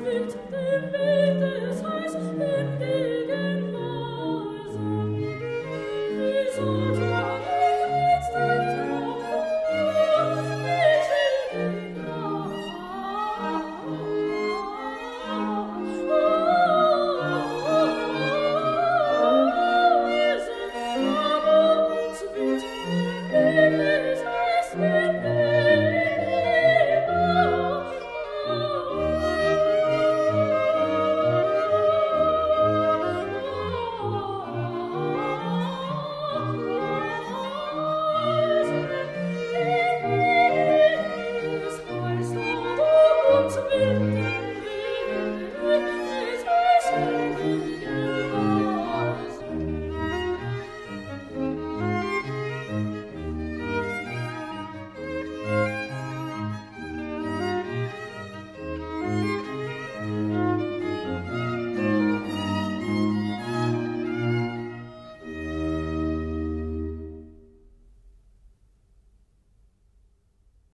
wird, dem wird es heiß,